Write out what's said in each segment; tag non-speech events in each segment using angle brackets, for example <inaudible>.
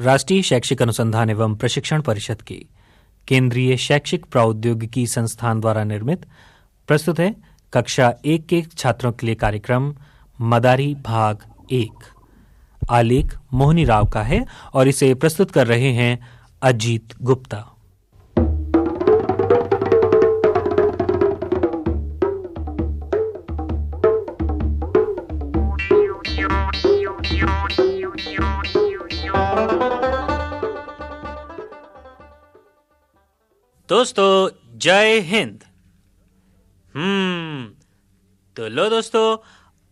राष्ट्रीय शैक्षिक अनुसंधान एवं प्रशिक्षण परिषद की केंद्रीय शैक्षिक प्रौद्योगिकी संस्थान द्वारा निर्मित, प्रस्तुत है कक्षा एक के छात्रों के लिए कार्यक्रम, मदारी भाग एक। आलेख मोहनी राव का है और इसे प्रस्तुत कर रहे हैं अजीत गुप्ता। दोस्तों, जय हिंद। हम्म तो लो दोस्तों,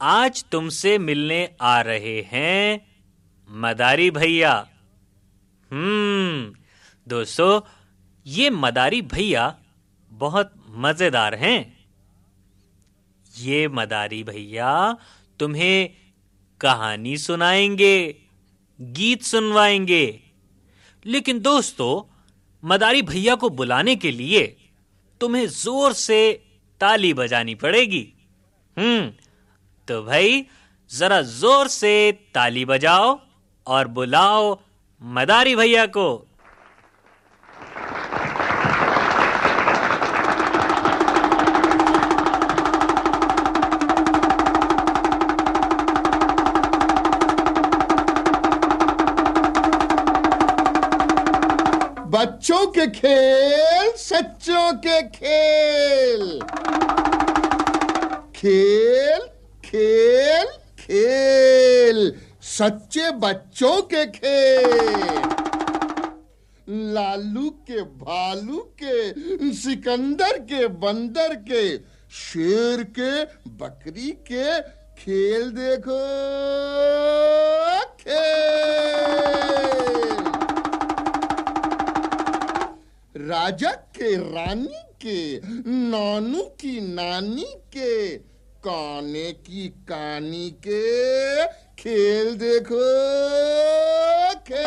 आज तुमसे मिलने आ रहे हैं मदारी भैया। हम्म दोस्तों, ये मदारी भैया बहुत मज़ेदार हैं। ये मदारी भैया तुम्हें कहानी सुनाएँगे, गीत सुनवाएँगे। लेकिन दोस्तों मदारी भैया को बुलाने के लिए तुम्हें ज़ोर से ताली बजानी पड़ेगी। हम्म तो भाई, जरा ज़ोर से ताली बजाओ और बुलाओ मदारी भैया को। बच्चों के खेल, सच्चों के खेल। खेल खेल खेल। सच्चे बच्चों के खेल। लालू के, भालू के, सिकंदर के, बंदर के, शेर के, बकरी के खेल देखो। खेल। राजा के, रानी के, नानू की नानी के, काने की कानी के खेल देखो, खेल।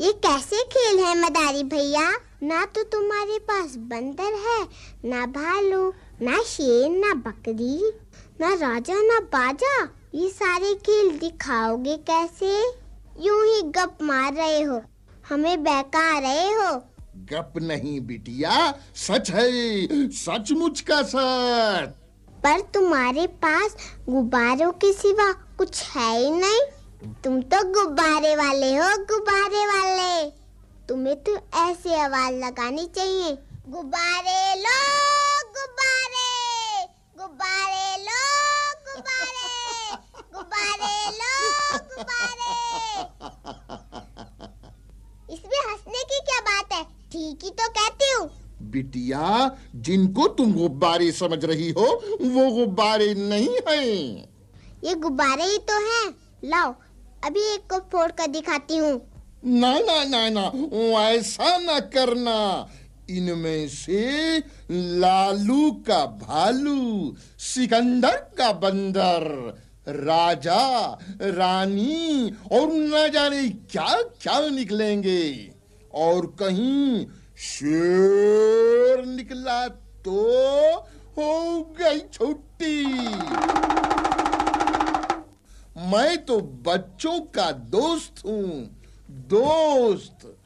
ये कैसे खेल है मदारी भैया? ना तो तुम्हारे पास बंदर है, ना भालू, ना शेर, ना बकरी, ना राजा, ना बाजा। ये सारे खेल दिखाओगे कैसे? यूँ ही गप मार रहे हो। हमें बहका रहे हो। गप नहीं बिटिया सच है सचमुच का सच। पर तुम्हारे पास गुब्बारों के सिवा कुछ है ही नहीं। तुम तो गुब्बारे वाले हो गुब्बारे वाले। तुम्हें तो ऐसे आवाज़ लगानी चाहिए गुब्बारे लो गुब्बारे गुब्बारे लो गुब्बारे गुब्बारे लो गुब्बारे इसमें हंसने की क्या बात है ठीक ही तो कहती हूँ। बिटिया जिनको तुम गुब्बारे समझ रही हो वो गुब्बारे नहीं हैं। ये गुब्बारे ही तो हैं। लाओ अभी एक को फोड़ कर दिखाती हूँ। ना ना ना ना ऐसा ना करना। इनमें से लालू का भालू सिकंदर का बंदर राजा रानी और न जाने क्या क्या निकलेंगे। और कहीं शेर निकला तो हो गई छुट्टी। मैं तो बच्चों का दोस्त हूँ। दोस्त,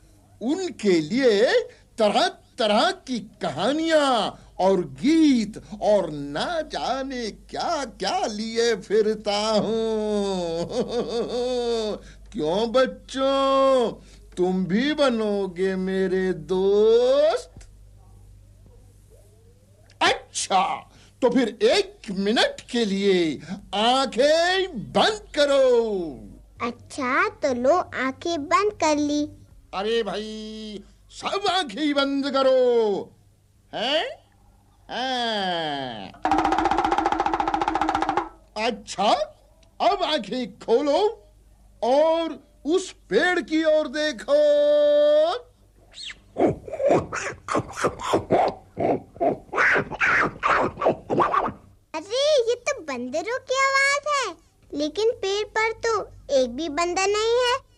उनके लिए तरह तरह की कहानियाँ और गीत और ना जाने क्या क्या लिए फिरता हूँ। <laughs> क्यों बच्चों? तुम भी बनोगे मेरे दोस्त। अच्छा तो फिर एक मिनट के लिए आँखें बंद करो। अच्छा तो लो आँखें बंद कर ली। अरे भाई सब आँखें बंद करो। हैं? हाँ। अच्छा अब आँखें खोलो और उस पेड़ की ओर देखो। अरे, ये तो बंदरों की आवाज़ है। लेकिन पेड़ पर तो एक भी बंदर नहीं है।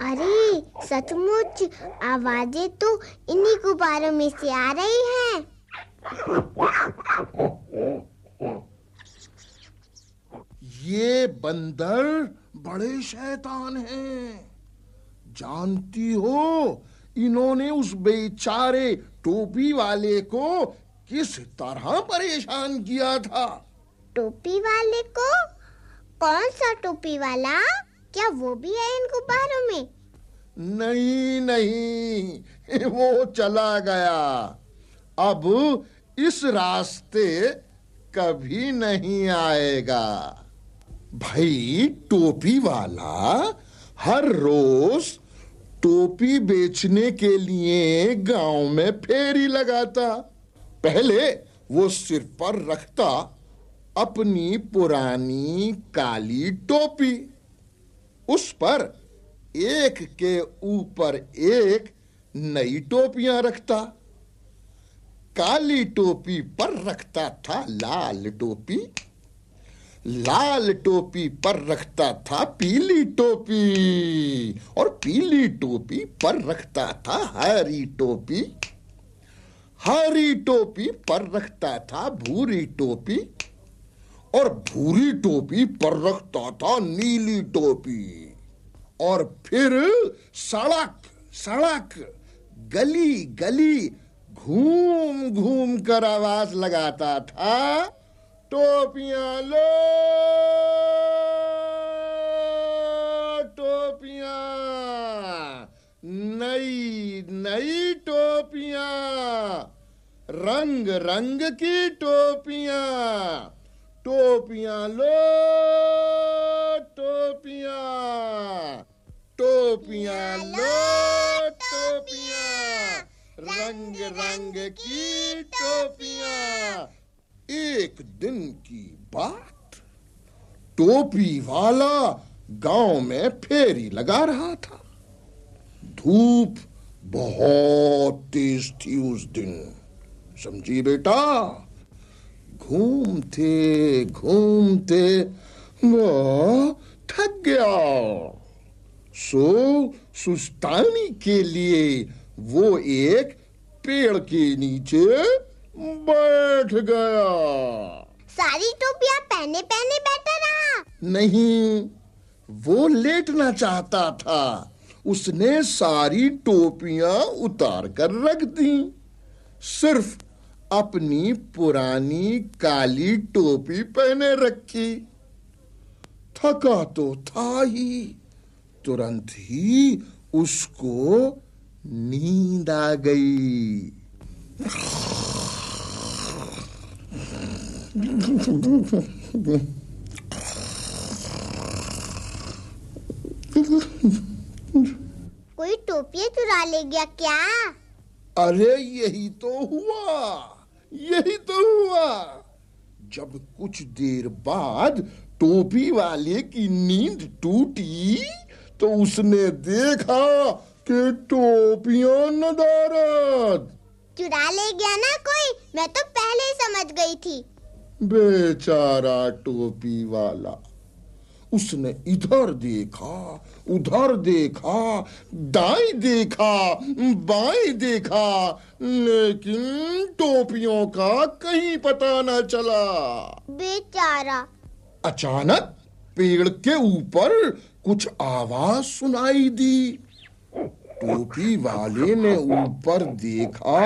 अरे, सचमुच, आवाज़ें तो इन्हीं गुब्बारों में से आ रही हैं। ये बंदर बड़े शैतान हैं। जानती हो इन्होंने उस बेचारे टोपी वाले को किस तरह परेशान किया था? टोपी वाले को? कौन सा टोपी वाला? क्या वो भी है इन गुब्बारों में? नहीं नहीं <laughs> वो चला गया। अब इस रास्ते कभी नहीं आएगा। भाई, टोपी वाला हर रोज टोपी बेचने के लिए गाँव में फेरी लगाता। पहले वो सिर पर रखता अपनी पुरानी काली टोपी। उस पर एक के ऊपर एक नई टोपियाँ रखता। काली टोपी पर रखता था लाल टोपी। लाल टोपी पर रखता था पीली टोपी। और पीली टोपी पर रखता था हरी टोपी। हरी टोपी पर रखता था भूरी टोपी। और भूरी टोपी पर रखता था नीली टोपी। और फिर सड़क सड़क, गली गली घूम घूम कर आवाज़ लगाता था, टोपियाँ लो, टोपियाँ। नई नई टोपियाँ, रंग रंग की टोपियाँ। टोपियाँ लो, टोपियाँ। टोपियाँ लो, टोपियाँ। रंग रंग की टोपियाँ। एक दिन की बात। टोपी वाला गाँव में फेरी लगा रहा था। धूप बहुत तेज थी उस दिन। समझी बेटा? घूमते घूमते वो थक गया। सो सुस्तानी के लिए वो एक पेड़ के नीचे बैठ गया। सारी टोपियाँ पहने पहने बैठा रहा। नहीं वो लेटना चाहता था। उसने सारी टोपियाँ उतार कर रख दी। सिर्फ़ अपनी पुरानी काली टोपी पहने रखी। थका तो था ही तुरंत ही उसको नींद आ गई। कोई टोपियाँ चुरा ले गया क्या? अरे यही तो हुआ। यही तो हुआ। जब कुछ देर बाद टोपी वाले की नींद टूटी तो उसने देखा कि टोपियाँ नदारद चुरा ले गया ना कोई? मैं तो पहले ही समझ गई थी। बेचारा टोपी वाला उसने इधर देखा उधर देखा दाएँ देखा बाएँ देखा लेकिन टोपियों का कहीं पता न चला। बेचारा। अचानक पेड़ के ऊपर कुछ आवाज़ सुनाई दी। टोपी वाले ने ऊपर देखा।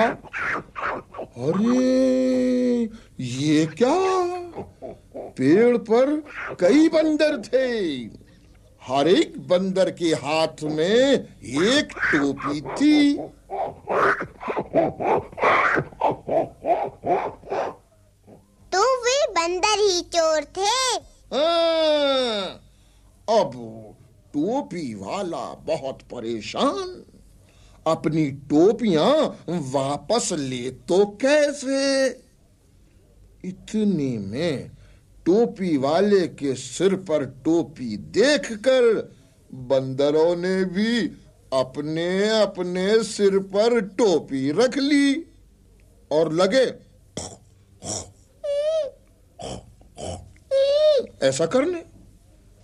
अरे ये क्या? पेड़ पर कई बंदर थे। हर एक बंदर के हाथ में एक टोपी थी। तो वे बंदर ही चोर थे। हाँ, अब टोपी वाला बहुत परेशान। अपनी टोपियाँ वापस ले तो कैसे? इतने में टोपी वाले के सिर पर टोपी देखकर बंदरों ने भी अपने अपने सिर पर टोपी रख ली और लगे, ऐसा करने।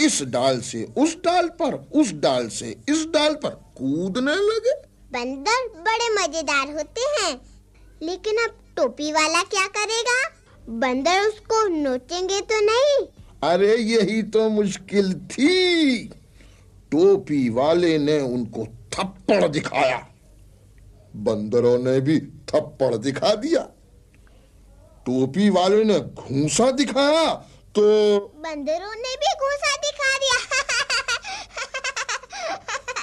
इस डाल से उस डाल पर उस डाल से इस डाल पर कूदने लगे। बंदर बड़े मज़ेदार होते हैं। लेकिन अब टोपी वाला क्या करेगा? बंदर उसको नोचेंगे तो नहीं। अरे यही तो मुश्किल थी। टोपी वाले ने उनको थप्पड़ दिखाया। बंदरों ने भी थप्पड़ दिखा दिया। टोपी वाले ने घूसा दिखाया। तो बंदरों ने भी घूसा दिखा दिया।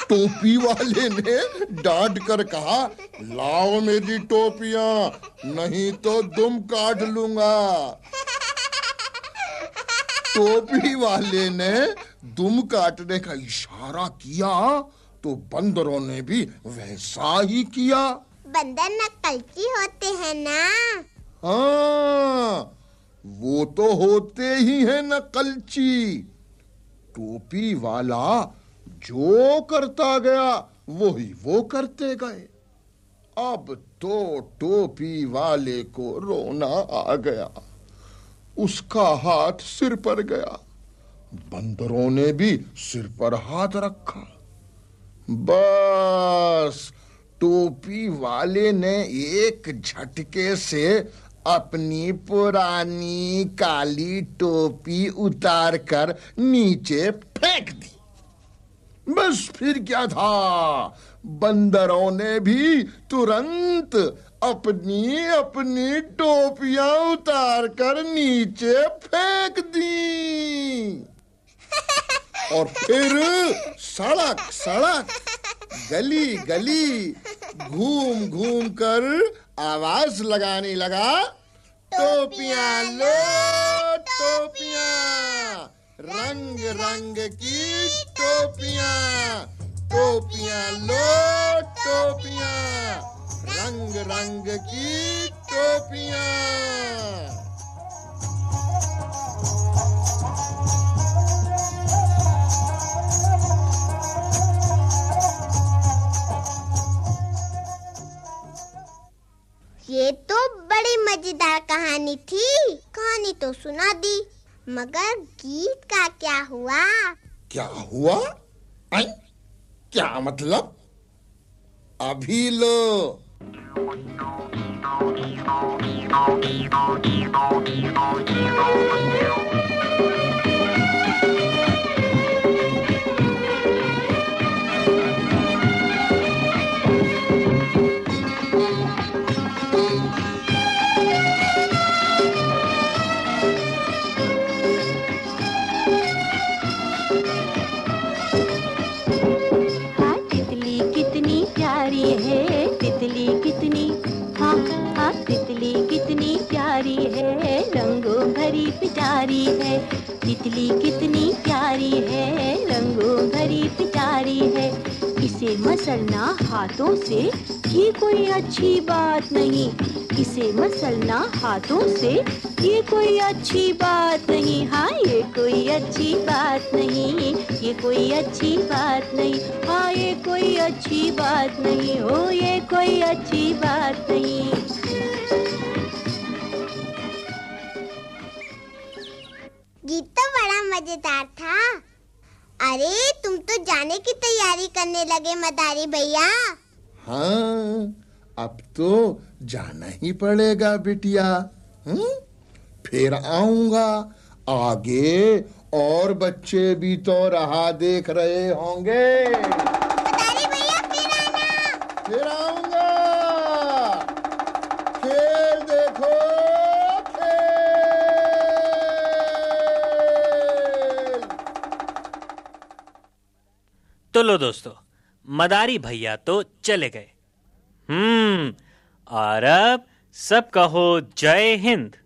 टोपी वाले ने डांट कर कहा लाओ मेरी टोपियाँ नहीं तो दुम काट लूँगा। टोपी वाले ने दुम काटने का इशारा किया तो बंदरों ने भी वैसा ही किया। बंदर नकलची होते हैं ना। हाँ। वो तो होते ही है नकलची टोपी वाला जो करता गया, वही वो करते गए। अब तो टोपी वाले को रोना आ गया। उसका हाथ सिर पर गया। बंदरों ने भी सिर पर हाथ रखा। बस, टोपी वाले ने एक झटके से अपनी पुरानी काली टोपी उतार कर नीचे फेंक दी। बस फिर क्या था? बंदरों ने भी तुरंत अपनी अपनी टोपियाँ उतार कर नीचे फेंक दी। और फिर सड़क सड़क, गली गली, घूम घूम कर आवाज़ लगाने लगा, टोपियाँ लो, टोपियाँ। रंग रंग की टोपियाँ टोपियाँ लो, टोपियाँ। रंग रंग की टोपियाँ। ये तो बड़ी मज़ेदार कहानी थी। कहानी तो सुना दी मगर गीत का क्या हुआ? क्या हुआ? आई? क्या मतलब? अभी लो। हाँ मसलना हाथों से ये कोई अच्छी बात नहीं। इसे मसलना हाथों से ये कोई अच्छी बात नहीं। हाँ ये कोई अच्छी बात नहीं, ये कोई अच्छी बात नहीं। हाँ ये कोई अच्छी बात नहीं हो ये कोई अच्छी बात नहीं। गीत तो बड़ा मज़ेदार था। अरे तुम तो जाने की तैयारी करने लगे मदारी भैया। हाँ अब तो जाना ही पड़ेगा बिटिया। हम्म? फिर आऊँगा। आगे और बच्चे भी तो रहा देख रहे होंगे। मदारी भैया फिर आना। फिर आऊँगा। खेल देखो। तो लो दोस्तों, मदारी भैया तो चले गए। हम्म और अब सब कहो जय हिंद।